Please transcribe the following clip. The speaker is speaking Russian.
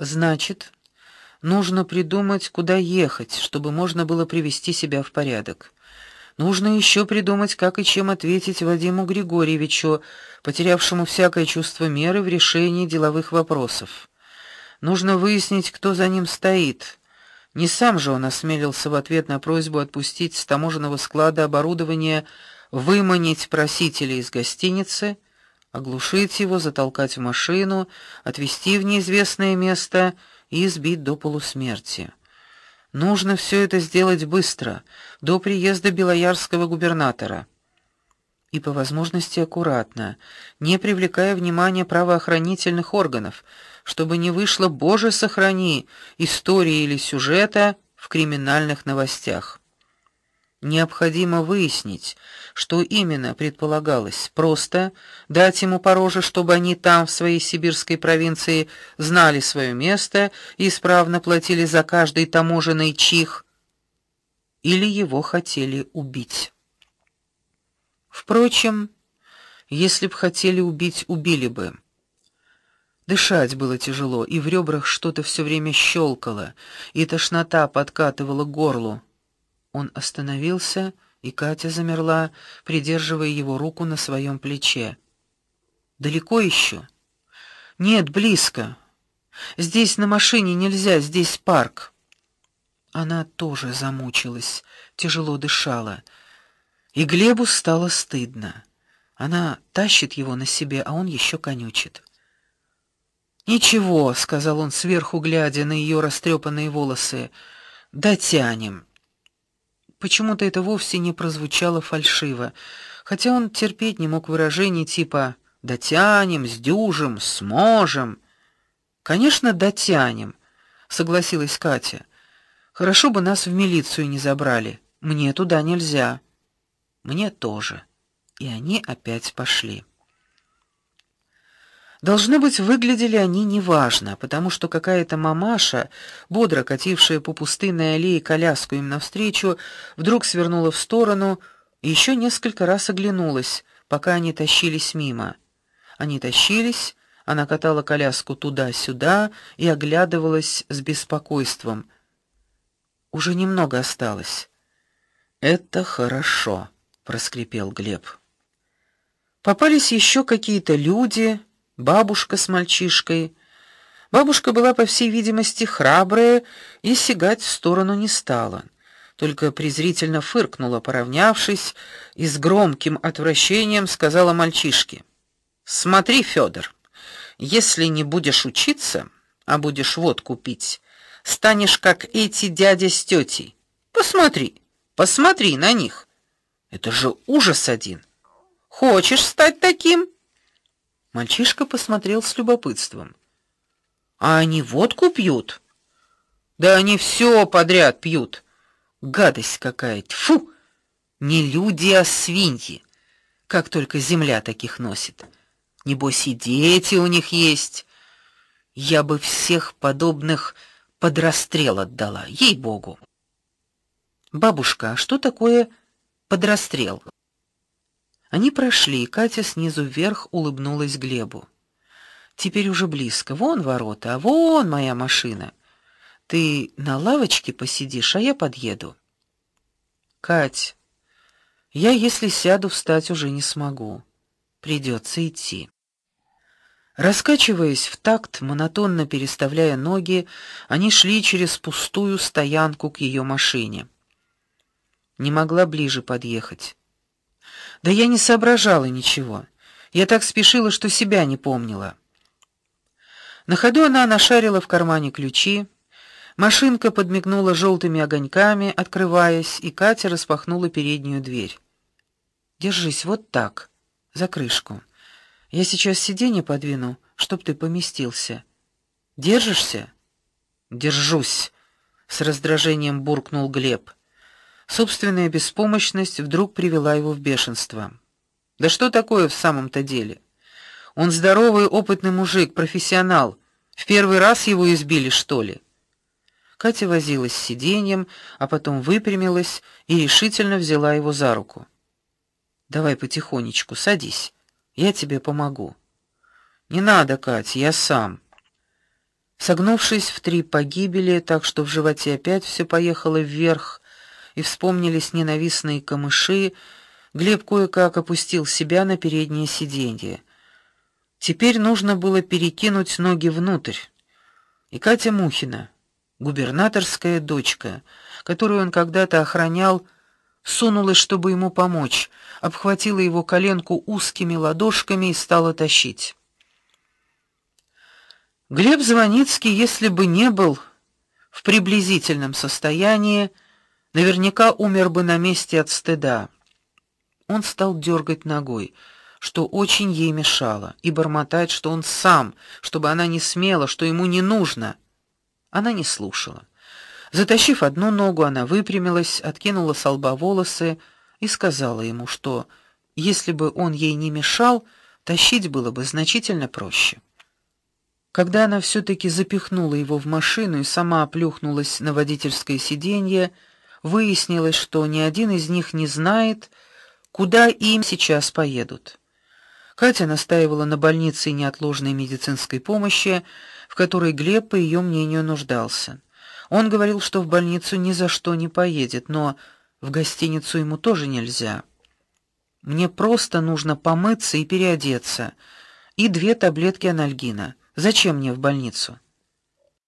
Значит, нужно придумать, куда ехать, чтобы можно было привести себя в порядок. Нужно еще придумать, как и чем ответить Вадиму Григорьевичу, потерявшему всякое чувство меры в решении деловых вопросов. Нужно выяснить, кто за ним стоит. Не сам же он осмелился в ответ на просьбу отпустить с таможенного склада оборудование выманить просителя из гостиницы, оглушить его, затолкать в машину, отвезти в неизвестное место и избить до полусмерти. Нужно все это сделать быстро, до приезда белоярского губернатора. И по возможности аккуратно, не привлекая внимания правоохранительных органов, чтобы не вышло, боже сохрани, истории или сюжета в криминальных новостях. Необходимо выяснить, что именно предполагалось. Просто дать ему пороже, чтобы они там в своей сибирской провинции знали свое место и исправно платили за каждый таможенный чих, или его хотели убить. Впрочем, если б хотели убить, убили бы. Дышать было тяжело, и в ребрах что-то все время щелкало, и тошнота подкатывала к горлу. Он остановился, и Катя замерла, придерживая его руку на своем плече. Далеко еще? Нет, близко. Здесь на машине нельзя, здесь парк. Она тоже замучилась, тяжело дышала. И Глебу стало стыдно. Она тащит его на себе, а он еще конючит. Ничего, сказал он сверху, глядя на ее растрепанные волосы. Дотянем. Почему-то это вовсе не прозвучало фальшиво, хотя он терпеть не мог выражений типа дотянем, сдюжим, сможем. Конечно, дотянем, согласилась Катя. Хорошо бы нас в милицию не забрали. Мне туда нельзя. Мне тоже. И они опять пошли. Должно быть, выглядели они неважно, потому что какая-то мамаша, бодро катившая по пустынной аллее коляску им навстречу, вдруг свернула в сторону и еще несколько раз оглянулась, пока они тащились мимо. Они тащились, она катала коляску туда-сюда и оглядывалась с беспокойством. Уже немного осталось. Это хорошо, проскрипел Глеб. Попались еще какие-то люди, бабушка с мальчишкой. Бабушка была, по всей видимости, храбрая и сигать в сторону не стала, только презрительно фыркнула, поравнявшись, и с громким отвращением сказала мальчишке: "Смотри, Федор, если не будешь учиться, а будешь водку пить, станешь как эти дядя с тетей. Посмотри, посмотри на них. Это же ужас один. Хочешь стать таким?" Мальчишка посмотрел с любопытством. А они водку пьют? Да они все подряд пьют. Гадость какая-то. Фу. Не люди, а свиньи. Как только земля таких носит. Небось и дети у них есть. Я бы всех подобных под расстрел отдала, ей-богу. Бабушка, а что такое под расстрел? Они прошли, Катя снизу вверх улыбнулась Глебу. Теперь уже близко. Вон ворота, а вон моя машина. Ты на лавочке посидишь, а я подъеду. Кать, я если сяду, встать уже не смогу. Придется идти. Раскачиваясь в такт, монотонно переставляя ноги, они шли через пустую стоянку к ее машине. Не могла ближе подъехать. Да я не соображала ничего. Я так спешила, что себя не помнила. На ходу она нашарила в кармане ключи. Машинка подмигнула желтыми огоньками, открываясь, и Катя распахнула переднюю дверь. Держись вот так, за крышку. Я сейчас сиденье подвину, чтоб ты поместился. Держишься? Держусь, с раздражением буркнул Глеб. Собственная беспомощность вдруг привела его в бешенство. Да что такое в самом-то деле? Он здоровый, опытный мужик, профессионал. В первый раз его избили, что ли? Катя возилась с сиденьем, а потом выпрямилась и решительно взяла его за руку. Давай потихонечку, садись. Я тебе помогу. Не надо, Катя, я сам. Согнувшись в три погибели, так что в животе опять все поехало вверх, и вспомнились ненавистные камыши, Глеб кое-как опустил себя на переднее сиденье. Теперь нужно было перекинуть ноги внутрь. И Катя Мухина, губернаторская дочка, которую он когда-то охранял, сунулась, чтобы ему помочь, обхватила его коленку узкими ладошками и стала тащить. Глеб Звоницкий, если бы не был в приблизительном состоянии, наверняка умер бы на месте от стыда. Он стал дергать ногой, что очень ей мешало, и бормотать, что он сам, чтобы она не смела, что ему не нужно. Она не слушала. Затащив одну ногу, она выпрямилась, откинула с лба волосы и сказала ему, что если бы он ей не мешал, тащить было бы значительно проще. Когда она все таки запихнула его в машину и сама плюхнулась на водительское сиденье, выяснилось, что ни один из них не знает, куда им сейчас поедут. Катя настаивала на больнице и неотложной медицинской помощи, в которой Глеб, по ее мнению, нуждался. Он говорил, что в больницу ни за что не поедет, но в гостиницу ему тоже нельзя. Мне просто нужно помыться и переодеться и две таблетки анальгина. Зачем мне в больницу?